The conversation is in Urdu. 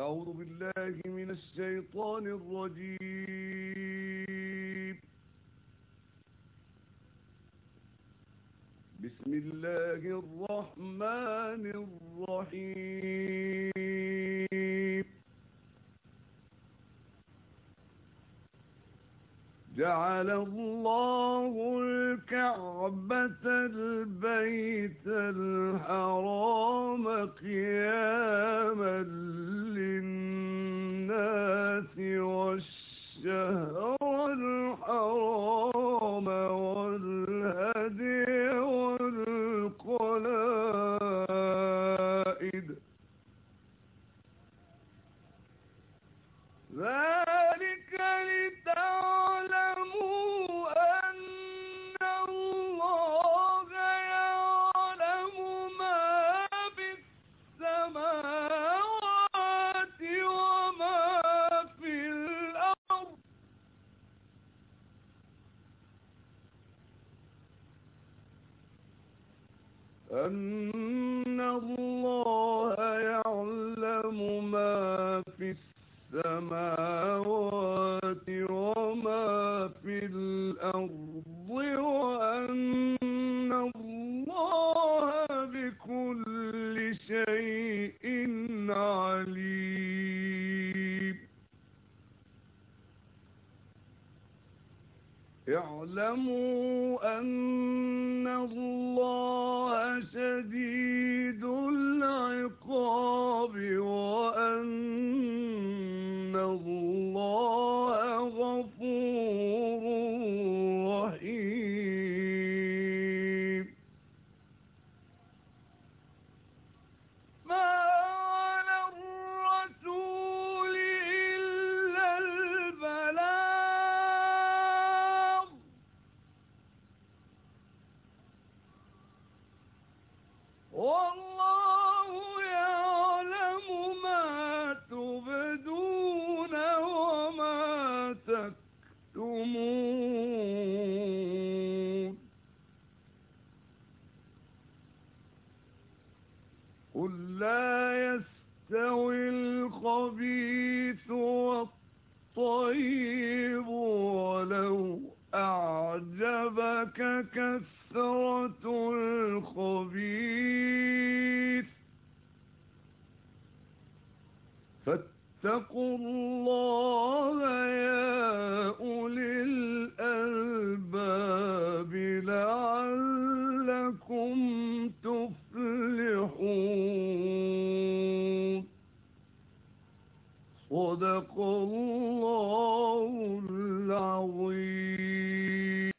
أعوذ بالله من الشيطان الرجيم. بسم الله الرحمن الرحيم. جعل الله الكعبة البيت الحرام قياما الحرام والهدي والقلائد. ذلك أن الله يعلم ما في السماوات وما في الأرض وأن الله بكل شيء عليم. اعلموا أن الله تكتمون قل لا يستوي الخبيث والطيب ولو أعجبك كثرة الخبيث فاتقوا الله تفلحون. صدق الله العظيم.